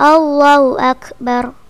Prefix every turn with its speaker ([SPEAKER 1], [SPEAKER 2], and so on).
[SPEAKER 1] Allahu Akbar.